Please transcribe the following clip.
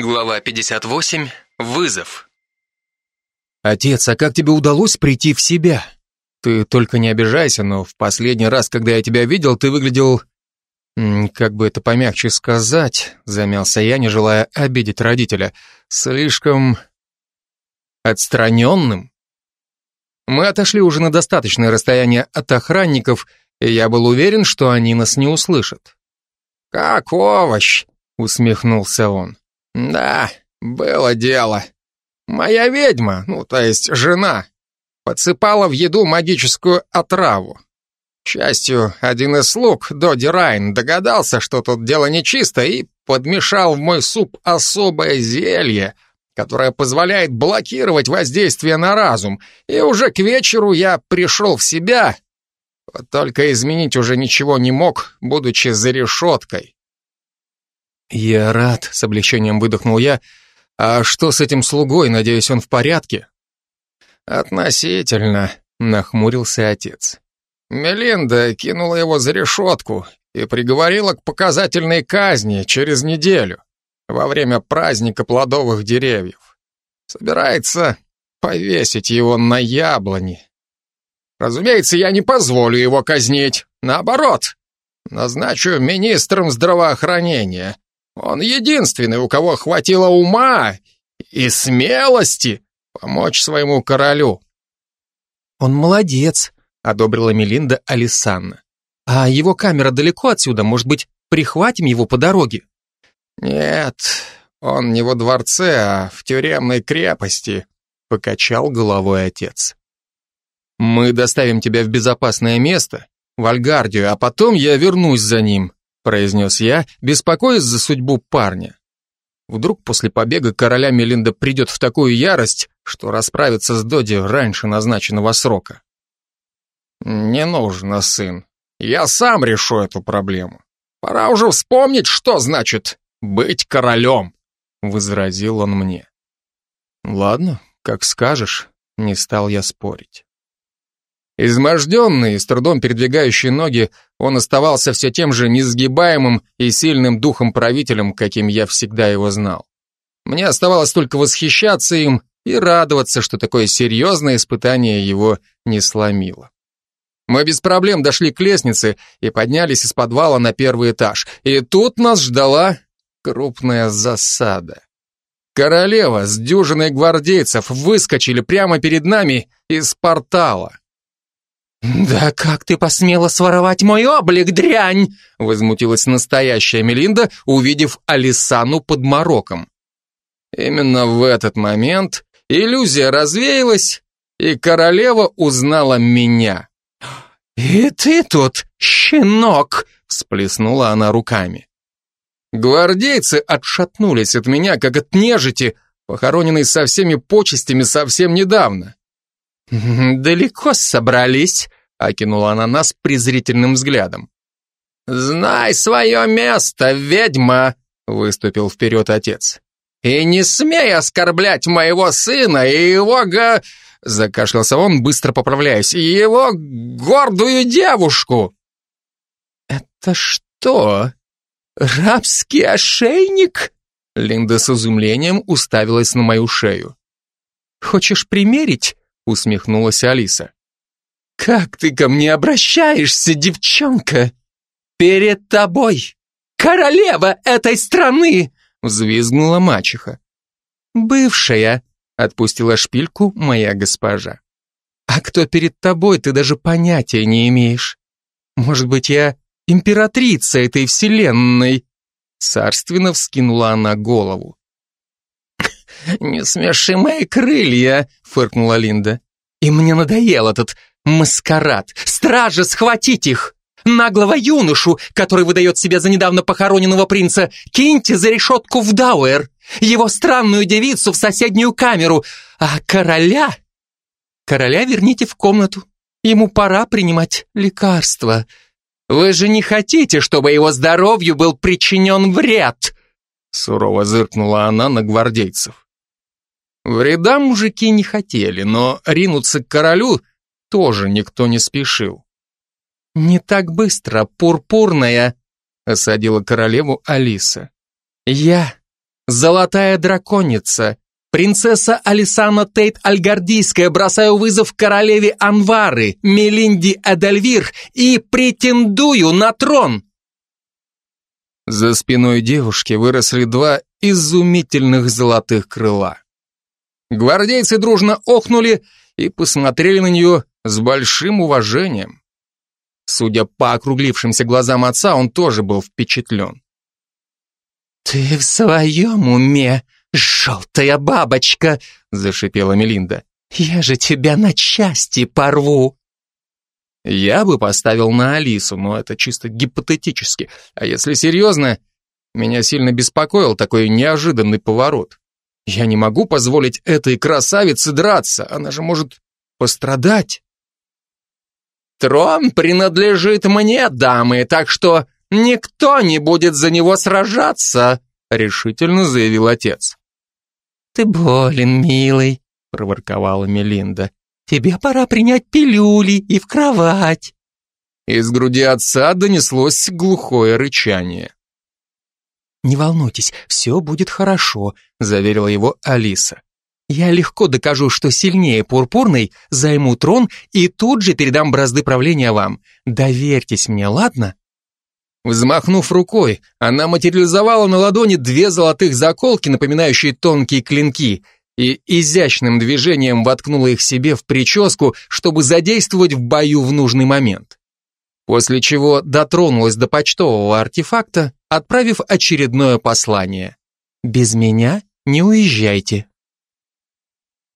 Глава 58. Вызов. Отец, а как тебе удалось прийти в себя? Ты только не обижайся, но в последний раз, когда я тебя видел, ты выглядел... Как бы это помягче сказать, замялся я, не желая обидеть родителя. Слишком... отстраненным. Мы отошли уже на достаточное расстояние от охранников, и я был уверен, что они нас не услышат. «Как овощ!» — усмехнулся он. «Да, было дело. Моя ведьма, ну, то есть жена, подсыпала в еду магическую отраву. К счастью, один из слуг, Доди Райн, догадался, что тут дело нечисто, и подмешал в мой суп особое зелье, которое позволяет блокировать воздействие на разум, и уже к вечеру я пришел в себя, вот только изменить уже ничего не мог, будучи за решеткой. «Я рад», — с облегчением выдохнул я. «А что с этим слугой? Надеюсь, он в порядке?» «Относительно», — нахмурился отец. Мелинда кинула его за решетку и приговорила к показательной казни через неделю, во время праздника плодовых деревьев. Собирается повесить его на яблони. Разумеется, я не позволю его казнить. Наоборот, назначу министром здравоохранения, он единственный, у кого хватило ума и смелости помочь своему королю. Он молодец, одобрила Мелинда Алисанна. А его камера далеко отсюда, может быть, прихватим его по дороге? Нет, он не во дворце, а в тюремной крепости, покачал головой отец. Мы доставим тебя в безопасное место, в Альгардию, а потом я вернусь за ним произнес я, беспокоясь за судьбу парня. Вдруг после побега короля Мелинда придет в такую ярость, что расправится с Доди раньше назначенного срока. «Не нужно, сын. Я сам решу эту проблему. Пора уже вспомнить, что значит быть королем», — возразил он мне. «Ладно, как скажешь», — не стал я спорить. Изможденный, с трудом передвигающий ноги, он оставался все тем же несгибаемым и сильным духом правителем, каким я всегда его знал. Мне оставалось только восхищаться им и радоваться, что такое серьезное испытание его не сломило. Мы без проблем дошли к лестнице и поднялись из подвала на первый этаж. И тут нас ждала крупная засада. Королева с дюжиной гвардейцев выскочили прямо перед нами из портала. «Да как ты посмела своровать мой облик, дрянь!» Возмутилась настоящая Мелинда, увидев Алисану под мороком. Именно в этот момент иллюзия развеялась, и королева узнала меня. «И ты тут, щенок!» всплеснула она руками. Гвардейцы отшатнулись от меня, как от нежити, похороненной со всеми почестями совсем недавно. «Далеко собрались?» — окинула она нас презрительным взглядом. «Знай свое место, ведьма!» — выступил вперед отец. «И не смей оскорблять моего сына и его га...» Закашлялся он, быстро поправляясь. «Его гордую девушку!» «Это что? Рабский ошейник?» Линда с изумлением уставилась на мою шею. «Хочешь примерить?» Усмехнулась Алиса. «Как ты ко мне обращаешься, девчонка? Перед тобой королева этой страны!» взвизгнула мачеха. «Бывшая», — отпустила шпильку моя госпожа. «А кто перед тобой, ты даже понятия не имеешь. Может быть, я императрица этой вселенной?» Царственно вскинула она голову. «Не смеши мои крылья!» — фыркнула Линда. «И мне надоел этот маскарад! Стражи, схватить их! Наглого юношу, который выдает себя за недавно похороненного принца, киньте за решетку в Дауэр! Его странную девицу в соседнюю камеру! А короля... Короля верните в комнату. Ему пора принимать лекарства. Вы же не хотите, чтобы его здоровью был причинен вред!» Сурово зыркнула она на гвардейцев. Вреда мужики не хотели, но ринуться к королю тоже никто не спешил. «Не так быстро, пурпурная», — осадила королеву Алиса. «Я золотая драконица, принцесса Алисана Тейт Альгардийская, бросаю вызов королеве Анвары, Мелинди Эдельвир и претендую на трон!» За спиной девушки выросли два изумительных золотых крыла. Гвардейцы дружно охнули и посмотрели на нее с большим уважением. Судя по округлившимся глазам отца, он тоже был впечатлен. «Ты в своем уме, желтая бабочка!» — зашипела Мелинда. «Я же тебя на части порву!» Я бы поставил на Алису, но это чисто гипотетически. А если серьезно, меня сильно беспокоил такой неожиданный поворот. Я не могу позволить этой красавице драться, она же может пострадать. Трон принадлежит мне, дамы, так что никто не будет за него сражаться, решительно заявил отец. Ты болен, милый, проворковала Мелинда. Тебе пора принять пилюли и в кровать. Из груди отца донеслось глухое рычание. «Не волнуйтесь, все будет хорошо», — заверила его Алиса. «Я легко докажу, что сильнее Пурпурной, займу трон и тут же передам бразды правления вам. Доверьтесь мне, ладно?» Взмахнув рукой, она материализовала на ладони две золотых заколки, напоминающие тонкие клинки, и изящным движением воткнула их себе в прическу, чтобы задействовать в бою в нужный момент. После чего дотронулась до почтового артефакта, отправив очередное послание. «Без меня не уезжайте».